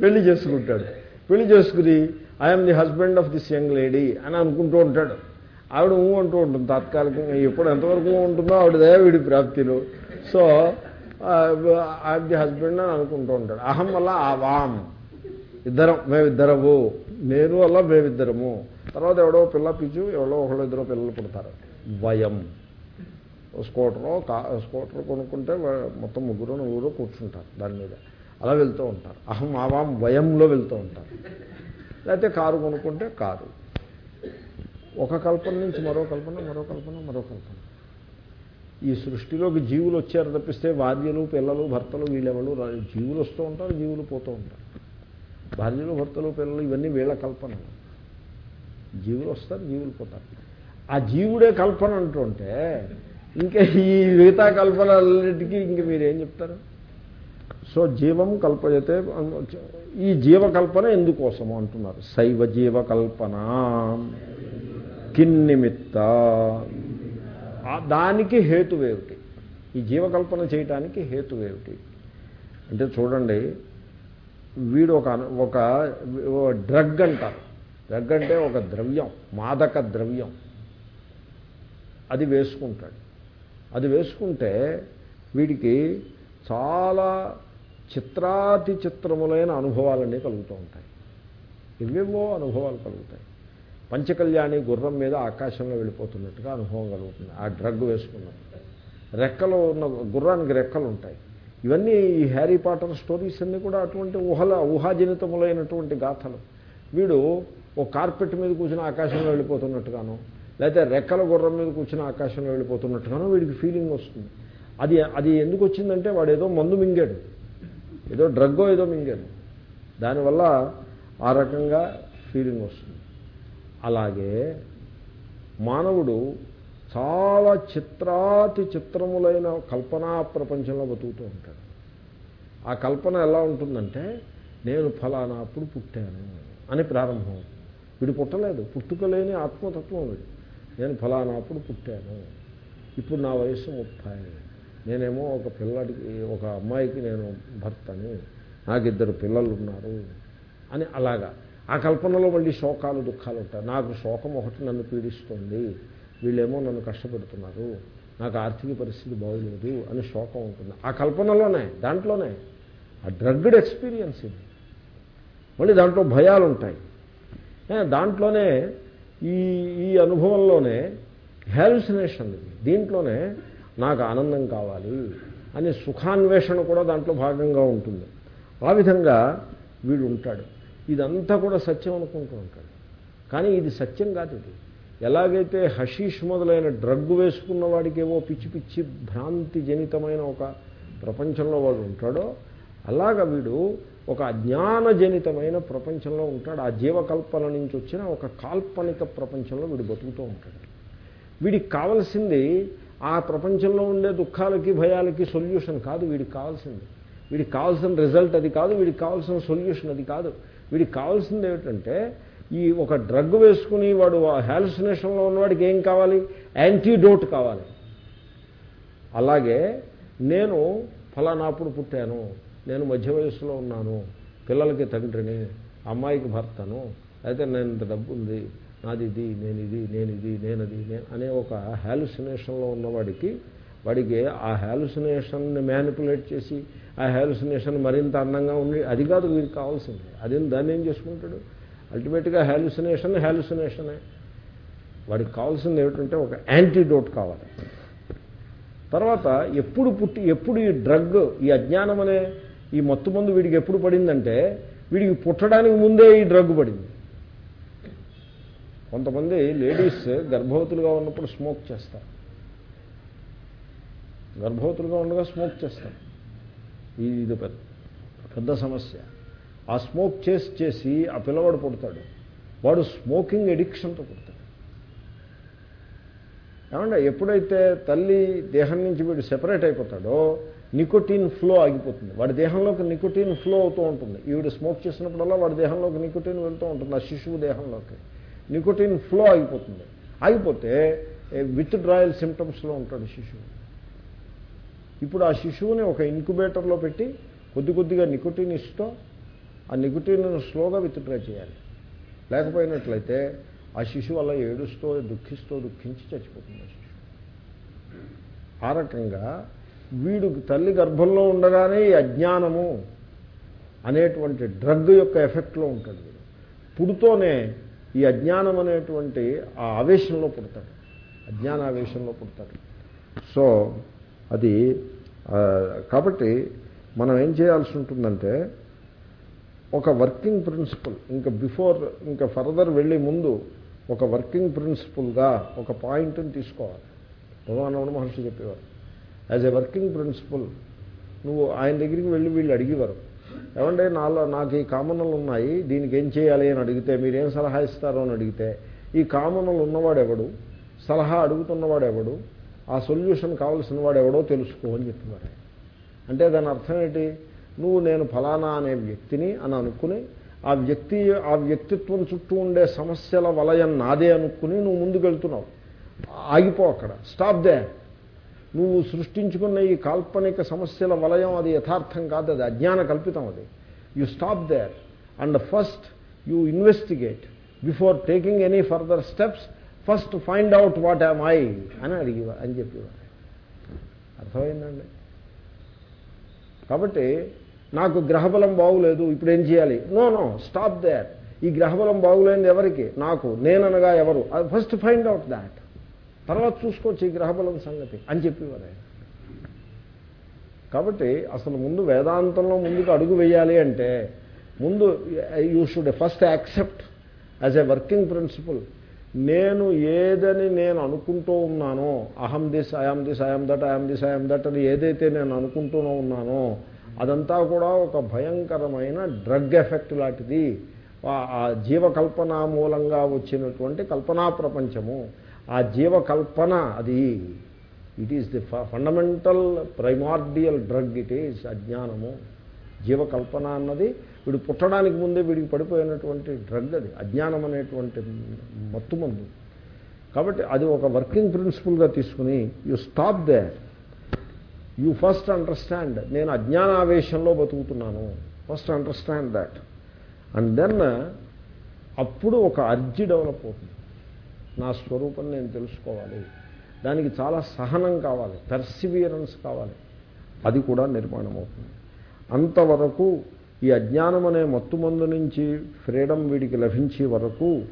Speaker 1: పెళ్ళి చేసుకుంటాడు. పెళ్ళి చేసుకుని I am the husband of this young lady అని అనుకుంటూ ఉంటాడు. ఆవిడ ఊ అంటూ ఉంటుంది తాత్కాలికంగా ఎప్పుడు ఎంతవరకు ఉంటుందో ఆవిడదే వీడి ప్రాప్తిలో. So I am the husband అని అనుకుంటూ ఉంటాడు. అహం వల్ల ఆవాం. ఇద్దరం మేమిద్దరము. నేను వల్ల మేమిద్దరము. తర్వాత ఎవడో పిల్ల పిచ్చు ఎవడో ఒకళ్ళు ఇద్దరు పిల్లలు పుడతారు. వయం. స్కూటరో కా స్కూటర్ కొనుక్కుంటే మొత్తం ముగ్గురు నలుగురు కూర్చుంటారు దాని మీద. అలా వెళ్తూ ఉంటారు. అహం ఆవాం వయంలో వెళ్తూ ఉంటారు. లేకపోతే కారు కొనుక్కుంటే కారు. ఒక కల్పన నుంచి మరో కల్పన మరో కల్పన మరో కల్పన. ఈ సృష్టిలోకి జీవులు వచ్చారు తప్పిస్తే భార్యలు పిల్లలు భర్తలు వీళ్ళెవరు జీవులు వస్తూ ఉంటారు జీవులు పోతూ ఉంటారు. భార్యలు భర్తలు పిల్లలు ఇవన్నీ వీళ్ళ కల్పనలు. జీవులు వస్తారు జీవులు పోతారు. ఆ జీవుడే కల్పన అంటుంటే ఇంకా ఈ మిగతా కల్పనలన్నిటికీ ఇంక మీరేం చెప్తారు? సో జీవం కల్పయతే ఈ జీవకల్పన ఎందుకోసము అంటున్నారు. శైవ జీవకల్పన. కిన్నిమిత్త. దానికి హేతువేమిటి ఈ జీవకల్పన చేయటానికి హేతువేమిటి అంటే చూడండి వీడు ఒక ఒక డ్రగ్ అంటారు. డ్రగ్ అంటే ఒక ద్రవ్యం మాదక ద్రవ్యం. అది వేసుకుంటాడు. అది వేసుకుంటే వీడికి చాలా చిత్రాతి చిత్రములైన అనుభవాలన్నీ కలుగుతూ ఉంటాయి. ఎవెవో అనుభవాలు కలుగుతాయి. పంచకళ్యాణి గుర్రం మీద ఆకాశంలో వెళ్ళిపోతున్నట్టుగా అనుభవం కలుగుతుంది. ఆ డ్రగ్ వేసుకున్నప్పుడు రెక్కలు ఉన్న గుర్రానికి రెక్కలు ఉంటాయి. ఇవన్నీ ఈ హ్యారీ పాటర్ స్టోరీస్ అన్నీ కూడా అటువంటి ఊహల ఊహాజనితములైనటువంటి గాథలు. వీడు ఓ కార్పెట్ మీద కూర్చుని ఆకాశంలో వెళ్ళిపోతున్నట్టుగాను లేకపోతే రెక్కల గుర్రం మీద కూర్చుని ఆకాశంలో వెళ్ళిపోతున్నట్టుగాను వీడికి ఫీలింగ్ వస్తుంది. అది అది ఎందుకు వచ్చిందంటే వాడు ఏదో మందు మింగాడు. ఏదో డ్రగ్గో ఏదో మింగాడు దానివల్ల ఆ రకంగా ఫీలింగ్ వస్తుంది. అలాగే మానవుడు చాలా చిత్రాతి చిత్రములైన కల్పనా ప్రపంచంలో బతుకుతూ ఉంటాడు. ఆ కల్పన ఎలా ఉంటుందంటే నేను ఫలానా అప్పుడు పుట్టాను అని ప్రారంభం. వీడు పుట్టలేదు. పుట్టుకలేని ఆత్మతత్వం వీడు. నేను ఫలానా అప్పుడు పుట్టాను. ఇప్పుడు నా వయసు ముప్పై. నేనేమో ఒక పిల్లడికి ఒక అమ్మాయికి నేను భర్తని నాకు ఇద్దరు పిల్లలు ఉన్నారు అని అలాగా. ఆ కల్పనలో మళ్ళీ శోకాలు దుఃఖాలు ఉంటాయి. నాకు శోకం ఒకటి నన్ను పీడిస్తుంది. వీళ్ళేమో నన్ను కష్టపెడుతున్నారు. నాకు ఆర్థిక పరిస్థితి బాగోలేదు అని శోకం ఉంటుంది. ఆ కల్పనలోనే దాంట్లోనే ఆ డ్రగ్డ్ ఎక్స్పీరియన్స్ ఇది. మళ్ళీ దాంట్లో భయాలు ఉంటాయి. దాంట్లోనే ఈ ఈ అనుభవంలోనే హ్యాలుసినేషన్ ఇది. దీంట్లోనే నాకు ఆనందం కావాలి అని సుఖాన్వేషణ కూడా దాంట్లో భాగంగా ఉంటుంది. ఆ విధంగా వీడు ఉంటాడు. ఇదంతా కూడా సత్యం అనుకుంటూ ఉంటాడు. కానీ ఇది సత్యం కాదు ఇది. ఎలాగైతే హషీష్ మొదలైన డ్రగ్ వేసుకున్న వాడికి ఏవో పిచ్చి పిచ్చి భ్రాంతి జనితమైన ఒక ప్రపంచంలో వాడు ఉంటాడో అలాగ వీడు ఒక అజ్ఞానజనితమైన ప్రపంచంలో ఉంటాడు. ఆ జీవకల్పన నుంచి వచ్చిన ఒక కాల్పనిక ప్రపంచంలో వీడు బతుకుతూ ఉంటాడు. వీడికి కావలసింది ఆ ప్రపంచంలో ఉండే దుఃఖాలకి భయాలకి సొల్యూషన్ కాదు. వీడికి కావాల్సింది. వీడికి కావాల్సిన రిజల్ట్ అది కాదు. వీడికి కావాల్సిన సొల్యూషన్ అది కాదు. వీడికి కావాల్సింది ఏమిటంటే ఈ ఒక డ్రగ్ వేసుకుని వాడు హ్యాలుసినేషన్లో ఉన్నవాడికి ఏం కావాలి? యాంటీడోట్ కావాలి. అలాగే నేను ఫలానాప్పుడు పుట్టాను. నేను మధ్య వయస్సులో ఉన్నాను. పిల్లలకి తండ్రిని అమ్మాయికి భర్తను అయితే నేను ఇంత డబ్బు ఉంది నాది ఇది నేను ఇది నేను ఇది నేనది నేను అనే ఒక హ్యాలుసినేషన్లో ఉన్నవాడికి వాడికి ఆ హ్యాలుసినేషన్ని మ్యానిపులేట్ చేసి ఆ హ్యాలుసినేషన్ మరింత అందంగా ఉండి అది కాదు వీడికి కావాల్సింది. అది దాన్ని ఏం చేసుకుంటాడు? అల్టిమేట్గా హ్యాలుసినేషన్ హ్యాలుసినేషనే వాడికి కావాల్సింది ఏమిటంటే ఒక యాంటీడోట్ కావాలి. తర్వాత ఎప్పుడు పుట్టి ఎప్పుడు ఈ డ్రగ్ ఈ అజ్ఞానం అనే ఈ మత్తు మందు వీడికి ఎప్పుడు పడిందంటే వీడికి పుట్టడానికి ముందే ఈ డ్రగ్ పడింది. కొంతమంది లేడీస్ గర్భవతులుగా ఉన్నప్పుడు స్మోక్ చేస్తారు. గర్భవతులుగా ఉండగా స్మోక్ చేస్తారు. ఇది ఇది పెద్ద పెద్ద సమస్య. ఆ స్మోక్ చేసి చేసి ఆ పిల్లవాడు పుడతాడు. వాడు స్మోకింగ్ ఎడిక్షన్తో పుడతాడు. ఏమంటే ఎప్పుడైతే తల్లి దేహం నుంచి వీడు సెపరేట్ అయిపోతాడో నికోటిన్ ఫ్లో ఆగిపోతుంది. వాడి దేహంలోకి నికోటిన్ ఫ్లో అవుతూ ఉంటుంది. ఈవిడ స్మోక్ చేసినప్పుడల్లా వాడి దేహంలోకి నికోటిన్ వెళ్తూ ఉంటుంది ఆ శిశువు దేహంలోకి. నికోటిన్ ఫ్లో ఆగిపోతుంది ఆగిపోతే విత్ డ్రాయల్ సిమ్టమ్స్లో ఉంటాడు శిశువు. ఇప్పుడు ఆ శిశువుని ఒక ఇన్క్యుబేటర్లో పెట్టి కొద్ది కొద్దిగా నికోటిన్ ఇస్తూ ఆ నికోటిన్ స్లోగా విత్డ్రా చేయాలి. లేకపోయినట్లయితే ఆ శిశువు అలా ఏడుస్తూ దుఃఖిస్తూ దుఃఖించి చచ్చిపోతుంది ఆ శిశువు. ఆ రకంగా వీడు తల్లి గర్భంలో ఉండగానే ఈ అజ్ఞానము అనేటువంటి డ్రగ్ యొక్క ఎఫెక్ట్లో ఉంటాడు వీడు. పుడుతోనే ఈ అజ్ఞానం అనేటువంటి ఆ ఆవేశంలో పుడతాడు. అజ్ఞాన ఆవేశంలో పుడతాడు. సో అది కాబట్టి మనం ఏం చేయాల్సి ఉంటుందంటే ఒక వర్కింగ్ ప్రిన్సిపల్ ఇంకా బిఫోర్ ఇంకా ఫర్దర్ వెళ్ళే ముందు ఒక వర్కింగ్ ప్రిన్సిపల్గా ఒక పాయింట్ని తీసుకోవాలి. భగవాన్ మహర్షి చెప్పేవారు యాజ్ ఎ వర్కింగ్ ప్రిన్సిపల్ నువ్వు ఆయన దగ్గరికి వెళ్ళి వీళ్ళు అడిగేవారు ఏమంటే నాలో నాకు ఈ కామనలు ఉన్నాయి దీనికి ఏం చేయాలి అని అడిగితే మీరేం సలహా ఇస్తారో అని అడిగితే ఈ కామనలు ఉన్నవాడెవడు సలహా అడుగుతున్నవాడెవడు ఆ సొల్యూషన్ కావాల్సిన వాడెవడో తెలుసుకో అని చెప్పేవారు. అంటే దాని అర్థం ఏంటి? నువ్వు నేను ఫలానా అనే వ్యక్తిని అని అనుకుని ఆ వ్యక్తి ఆ వ్యక్తిత్వం చుట్టూ ఉండే సమస్యల వలయం నాదే అనుకుని నువ్వు ముందుకెళ్తున్నావు. ఆగిపో అక్కడ. స్టాప్ దే నువ్వు సృష్టించుకున్న ఈ కాల్పనిక సమస్యల వలయం అది యథార్థం కాదు అది అజ్ఞాన కల్పితం అది. You stop there and first you investigate before taking any further steps first find out what am I అని అడిగేవా అని చెప్పేవారు అర్థమైందండి? కాబట్టి నాకు గ్రహబలం బాగులేదు ఇప్పుడు ఏం చేయాలి? నో నో స్టాప్ దేర్ ఈ గ్రహబలం బాగులేనిది ఎవరికి? నాకు నేననగా ఎవరు? ఫస్ట్ ఫైండ్ అవుట్ దాట్ తర్వాత చూసుకోవచ్చు ఈ గ్రహబలం సంగతి అని చెప్పేవారు ఆయన కాబట్టి అసలు ముందు వేదాంతంలో ముందుకు అడుగు వేయాలి అంటే ముందు you should first accept as a working principle నేను ఏదని నేను అనుకుంటూ ఉన్నానో అహం this I am this I am that I am this I am that అని ఏదైతే నేను అనుకుంటూనే ఉన్నానో అదంతా కూడా ఒక భయంకరమైన డ్రగ్ ఎఫెక్ట్ లాంటిది. ఆ జీవకల్పన మూలంగా వచ్చినటువంటి కల్పనా ప్రపంచము. ఆ జీవకల్పన అది. It is the fundamental primordial drug it is అజ్ఞానము. జీవకల్పన అన్నది వీడు పుట్టడానికి ముందే వీడికి పడిపోయినటువంటి డ్రగ్ అది అజ్ఞానం అనేటువంటి మత్తుమందు. కాబట్టి అది ఒక వర్కింగ్ ప్రిన్సిపల్గా తీసుకుని you stop there you first understand నేను అజ్ఞానావేశంలో బతుకుతున్నాను. First understand that and then అప్పుడు ఒక అర్జీ డెవలప్ అవుతుంది. నా స్వరూపం నేను తెలుసుకోవాలి. దానికి చాలా సహనం కావాలి పర్సివియరెన్స్ కావాలి. అది కూడా నిర్మాణం అవుతుంది అంతవరకు ఈ అజ్ఞానం అనే మత్తుమందు నుంచి ఫ్రీడమ్ వీడికి లభించే వరకు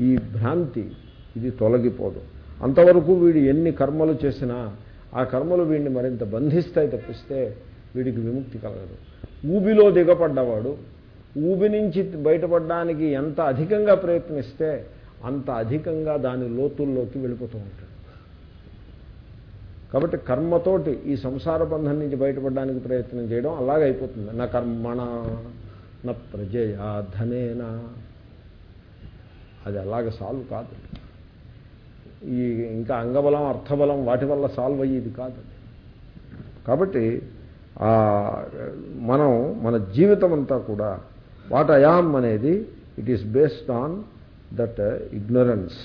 Speaker 1: ఈ భ్రాంతి ఇది తొలగిపోదు. అంతవరకు వీడు ఎన్ని కర్మలు చేసినా ఆ కర్మలు వీడిని మరింత బంధిస్తాయి తప్పిస్తే వీడికి విముక్తి కలగదు. ఊబిలో దిగపడ్డవాడు ఊబి నుంచి బయటపడడానికి ఎంత అధికంగా ప్రయత్నిస్తే అంత అధికంగా దాని లోతుల్లోకి వెళ్ళిపోతూ ఉంటాడు. కాబట్టి కర్మతోటి ఈ సంసార బంధం నుంచి బయటపడడానికి ప్రయత్నం చేయడం అలాగైపోతుంది నా కర్మణ నా ప్రజయా ధనేనా. అది అలాగ సాల్వ్ కాదు. ఈ ఇంకా అంగబలం అర్థబలం వాటి వల్ల సాల్వ్ అయ్యేది కాదు. కాబట్టి మనం మన జీవితం అంతా కూడా వాట్ అయామ్ అనేది it is based on that ignorance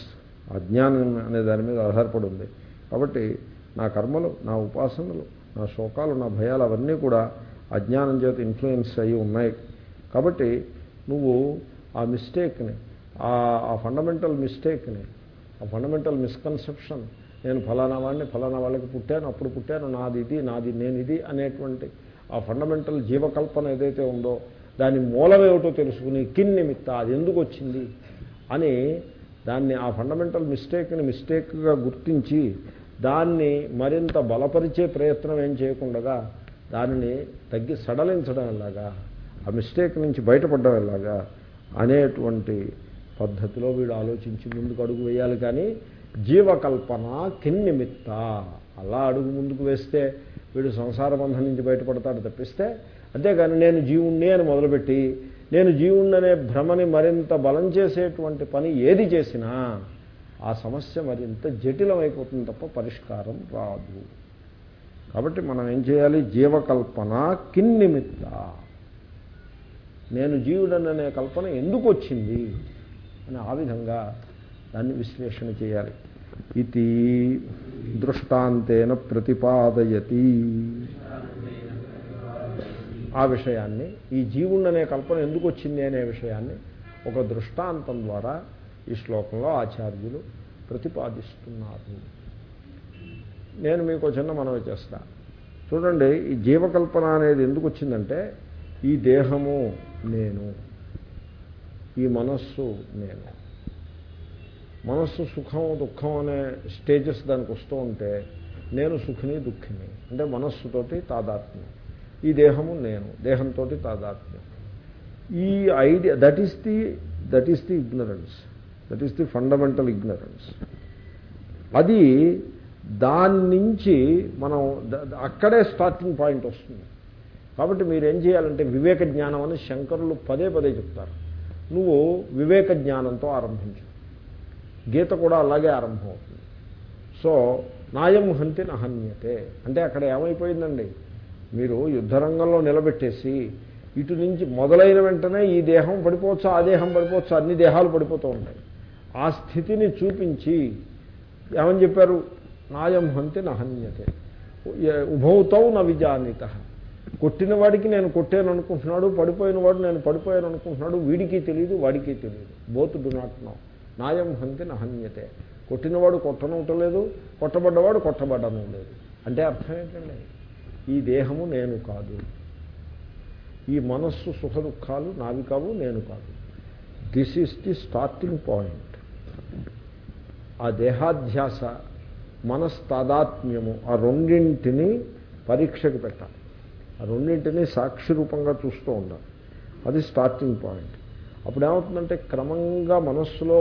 Speaker 1: అజ్ఞానం అనే దాని మీద ఆధారపడి ఉంది కాబట్టి నా కర్మలు నా ఉపాసనలు నా శోకాలు నా భయాలు అవన్నీ కూడా అజ్ఞానం చేత ఇన్ఫ్లుయెన్స్ అయ్యి ఉన్నాయి. కాబట్టి నువ్వు ఆ మిస్టేక్ని ఆ ఫండమెంటల్ మిస్టేక్ని ఆ ఫండమెంటల్ మిస్కన్సెప్షన్ నేను ఫలానా వాడిని ఫలానా వాళ్ళకి పుట్టాను అప్పుడు పుట్టాను నాది ఇది నాది నేను ఇది అనేటువంటి ఆ ఫండమెంటల్ జీవకల్పన ఏదైతే ఉందో దాని మూలమేమిటో తెలుసుకుని కిన్ నిమిత్త అది ఎందుకు వచ్చింది? అని దాన్ని ఆ ఫండమెంటల్ మిస్టేక్ని మిస్టేక్గా గుర్తించి దాన్ని మరింత బలపరిచే ప్రయత్నం ఏం చేయకుండా దానిని తగ్గి సడలించడం ఎలాగా ఆ మిస్టేక్ నుంచి బయటపడడం ఎలాగా అనేటువంటి పద్ధతిలో వీడు ఆలోచించి ముందుకు అడుగు వేయాలి కానీ జీవకల్పన కిన్నిమిత్త. అలా అడుగు ముందుకు వేస్తే వీడు సంసార బంధం నుంచి బయటపడతాడు తప్పిస్తే అంతేగాని నేను జీవుణ్ణి అని మొదలుపెట్టి నేను జీవుణ్ణనే భ్రమని మరింత బలం చేసేటువంటి పని ఏది చేసినా ఆ సమస్య మరింత జటిలమైపోతుంది తప్ప పరిష్కారం రాదు. కాబట్టి మనం ఏం చేయాలి? జీవకల్పన కిన్నిమిత్త. నేను జీవుడననే కల్పన ఎందుకు వచ్చింది అని ఆ విధంగా దాన్ని విశ్లేషణ చేయాలి. ఇది దృష్టాంతేన ప్రతిపాదయతి. ఆ విషయాన్ని ఈ జీవుణ్ణనే కల్పన ఎందుకు వచ్చింది అనే విషయాన్ని ఒక దృష్టాంతం ద్వారా ఈ శ్లోకంలో ఆచార్యులు ప్రతిపాదిస్తున్నారు. నేను మీకు చిన్న మనవి చేస్తా. చూడండి ఈ జీవకల్పన అనేది ఎందుకు వచ్చిందంటే ఈ దేహము నేను ఈ మనస్సు నేను. మనస్సు సుఖం దుఃఖం అనే స్టేజెస్ దానికి వస్తూ ఉంటే నేను సుఖిని దుఃఖిని అంటే మనస్సుతోటి తాదాత్మ్యం. ఈ దేహము నేను దేహంతో తాదాత్మ్యం. ఈ idea that is the that is the ignorance that is the fundamental ignorance అది దాని నుంచి మనం అక్కడే స్టార్టింగ్ పాయింట్ వస్తుంది. కాబట్టి మీరేం చేయాలంటే వివేక జ్ఞానం అని శంకరులు పదే పదే చెప్తారు. నువ్వు వివేక జ్ఞానంతో ఆరంభించు. గీత కూడా అలాగే ఆరంభమవుతుంది. సో నాయం హంతి నహన్యతే. అంటే అక్కడ ఏమైపోయిందండి? మీరు యుద్ధరంగంలో నిలబెట్టేసి ఇటు నుంచి మొదలైన వెంటనే ఈ దేహం పడిపోవచ్చు ఆ దేహం పడిపోవచ్చు అన్ని దేహాలు పడిపోతూ ఉంటాయి. ఆ స్థితిని చూపించి ఏమని చెప్పారు? నాయం హంతి నహన్యతే ఉభౌతౌ న విజానిత. కొట్టిన వాడికి నేను కొట్టాను అనుకుంటున్నాడు పడిపోయిన వాడు నేను పడిపోయాను అనుకుంటున్నాడు వీడికి తెలియదు వాడికి తెలియదు బోత్ డు నాట్ నో నాయం హంతి నహన్యతే కొట్టినవాడు కొట్టనవటం లేదు కొట్టబడ్డవాడు కొట్టబడ్డను లేదు అంటే అర్థం ఏంటండి? ఈ దేహము నేను కాదు. ఈ మనస్సు సుఖ దుఃఖాలు నావి కావు నేను కాదు. This is the starting point ఆ దేహాధ్యాస మనస్తాదాత్మ్యము ఆ రెండింటిని పరీక్షకు పెట్టాలి. ఆ రెండింటిని సాక్షి రూపంగా చూస్తూ ఉండాలి. అది స్టార్టింగ్ పాయింట్ అప్పుడు ఏమవుతుందంటే క్రమంగా మనస్సులో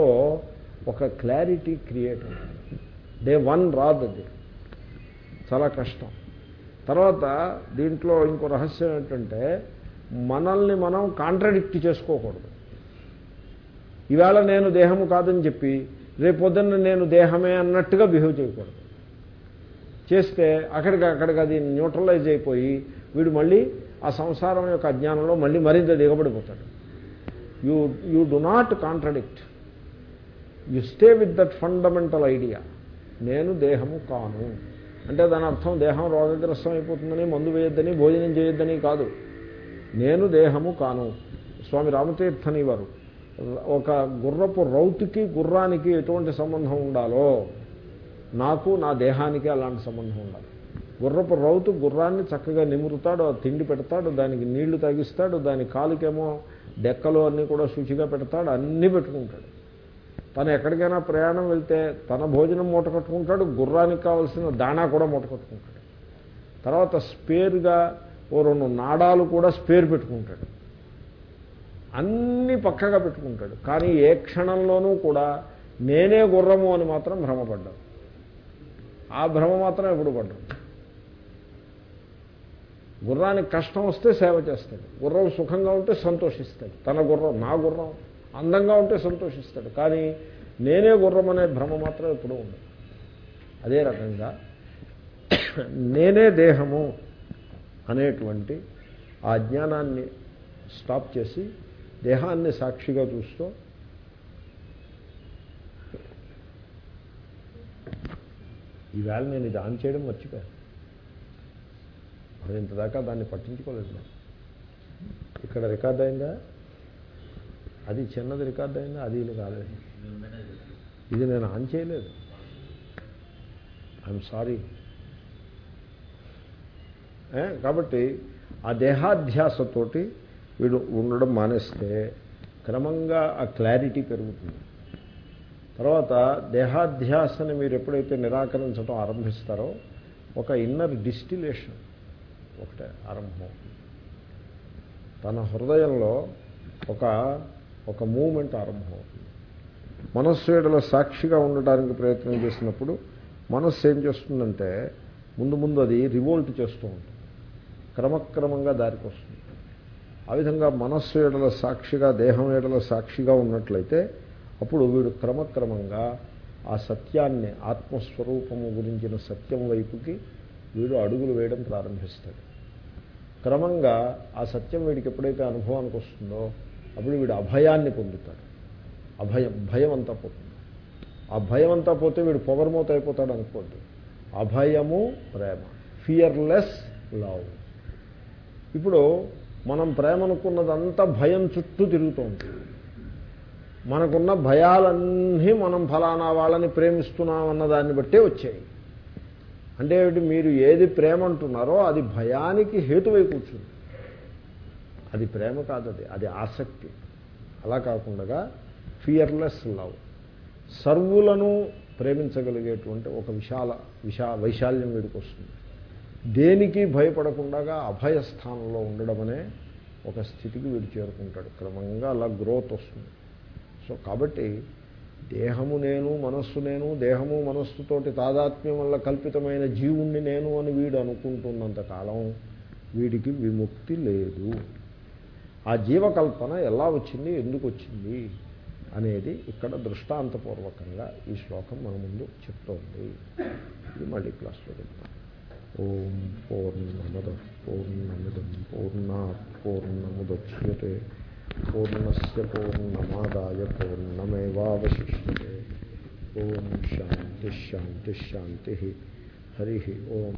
Speaker 1: ఒక క్లారిటీ క్రియేట్ అవుతుంది. డే వన్ రాదు అది చాలా కష్టం. తర్వాత దీంట్లో ఇంకో రహస్యం ఏంటంటే మనల్ని మనం కాంట్రడిక్ట్ చేసుకోకూడదు. ఈవేళ నేను దేహము కాదని చెప్పి రేపొద్దున్న నేను దేహమే అన్నట్టుగా బిహేవ్ చేయకూడదు. చేస్తే అక్కడికి అక్కడికి అది న్యూట్రలైజ్ అయిపోయి వీడు మళ్ళీ ఆ సంసారం యొక్క అజ్ఞానంలో మళ్ళీ మరింత దిగబడిపోతాడు. You you do not contradict you stay with that fundamental idea నేను దేహము కాను. అంటే దాని అర్థం దేహం రోగగ్రస్తం అయిపోతుందని మందు వేయొద్దని భోజనం చేయొద్దని కాదు. నేను దేహము కాను. స్వామి రామతీర్థని వారు ఒక గుర్రపు రౌతుకి గుర్రానికి ఎటువంటి సంబంధం ఉండాలో నాకు నా దేహానికి అలాంటి సంబంధం ఉండాలి. గుర్రపు రౌతు గుర్రాన్ని చక్కగా నిమురుతాడు తిండి పెడతాడు దానికి నీళ్ళు తగిస్తాడు దాని కాలుకేమో డెక్కలు అన్నీ కూడా శుచిగా పెడతాడు అన్నీ పెట్టుకుంటాడు. తను ఎక్కడికైనా ప్రయాణం వెళ్తే తన భోజనం మూట కట్టుకుంటాడు గుర్రానికి కావాల్సిన దాణా కూడా మూట కట్టుకుంటాడు. తర్వాత స్పేర్గా ఓ రెండు నాడాలు కూడా స్పేర్ పెట్టుకుంటాడు. అన్నీ పక్కగా పెట్టుకుంటాడు. కానీ ఏ క్షణంలోనూ కూడా నేనే గుర్రము అని మాత్రం భ్రమపడ్డాడు. ఆ భ్రమ మాత్రం ఎప్పుడు పడ్డాను గుర్రానికి కష్టం వస్తే సేవ చేస్తాడు. గుర్రం సుఖంగా ఉంటే సంతోషిస్తాడు. తన గుర్రం నా గుర్రం. అందంగా ఉంటే సంతోషిస్తాడు. కానీ నేనే గుర్రం అనే భ్రమ మాత్రం ఎప్పుడూ ఉంది అదే రకంగా నేనే దేహము అనేటువంటి ఆ జ్ఞానాన్ని స్టాప్ చేసి దేహాన్ని సాక్షిగా చూస్తూ ఈవేళ నేను ఇది ఆన్ చేయడం మర్చిపోయాను. మరి ఇంతదాకా దాన్ని పట్టించుకోలేదు ఇక్కడ రికార్డ్ అయిందా? అది చిన్నది రికార్డ్ అయిందా? అది ఇది కాలేదు. ఇది నేను ఆన్ చేయలేదు. ఐఎమ్ సారీ కాబట్టి ఆ దేహాధ్యాసతోటి వీడు ఉండడం మానేస్తే క్రమంగా ఆ క్లారిటీ పెరుగుతుంది. తర్వాత దేహాధ్యాసని మీరు ఎప్పుడైతే నిరాకరించడం ఆరంభిస్తారో ఒక ఇన్నర్ డిస్టిలేషన్ ఒకటే ఆరంభం. తన హృదయంలో ఒక ఒక మూమెంట్ ఆరంభమవుతుంది. మనస్సు ఏడలో సాక్షిగా ఉండటానికి ప్రయత్నం చేసినప్పుడు మనస్సు ఏం చేస్తుందంటే ముందు ముందు అది రివోల్ట్ చేస్తూ ఉంటుంది. క్రమక్రమంగా దారికి వస్తుంది. ఆ విధంగా మనస్సు ఏడల సాక్షిగా దేహం ఏడల సాక్షిగా ఉన్నట్లయితే అప్పుడు వీడు క్రమక్రమంగా ఆ సత్యాన్ని ఆత్మస్వరూపము గురించిన సత్యం వైపుకి వీడు అడుగులు వేయడం ప్రారంభిస్తాడు. క్రమంగా ఆ సత్యం వీడికి ఎప్పుడైతే అనుభవానికి వస్తుందో అప్పుడు వీడు అభయాన్ని పొందుతాడు. అభయం భయం అంతా పోతుంది. ఆ భయం అంతా పోతే వీడు పొగరమూత అయిపోతాడు అనుకోద్దు అభయము ప్రేమ. ఫియర్లెస్ లవ్ ఇప్పుడు మనం ప్రేమ అనుకున్నదంతా భయం చుట్టూ తిరుగుతూ ఉంటుంది మనకున్న భయాలన్నీ మనం ఫలానా వాళ్ళని ప్రేమిస్తున్నాం అన్న దాన్ని బట్టే వచ్చాయి. అంటే మీరు ఏది ప్రేమ అంటున్నారో అది భయానికి హేతువై కూర్చుంది. అది ప్రేమ కాదది అది. అది ఆసక్తి. అలా కాకుండా ఫియర్లెస్ లవ్ సర్వులను ప్రేమించగలిగేటువంటి ఒక విశాల విశా వైశాల్యం వీడికి వస్తుంది. దేనికి భయపడకుండా అభయస్థానంలో ఉండడం అనే ఒక స్థితికి వీడు చేరుకుంటాడు. క్రమంగా అలా గ్రోత్ వస్తుంది. సో కాబట్టి దేహము నేను మనస్సు నేను దేహము మనస్సుతోటి తాదాత్మ్యం వల్ల కల్పితమైన జీవుణ్ణి నేను అని వీడు అనుకుంటున్నంత కాలం వీడికి విముక్తి లేదు. ఆ జీవకల్పన ఎలా వచ్చింది ఎందుకు వచ్చింది అనేది ఇక్కడ దృష్టాంతపూర్వకంగా ఈ శ్లోకం మన ముందు చెప్తోంది. ఇది మళ్ళీ క్లాస్లో చెప్తాం. ఓం పూర్ణమద పూర్ణమిదం పూర్ణా పూర్ణముద్యతే పూర్ణస్ పూర్ణమాదాయ పూర్ణమేవాశిష్యే ఓం శాంతి శాంతి శాంతి. హరి ఓం.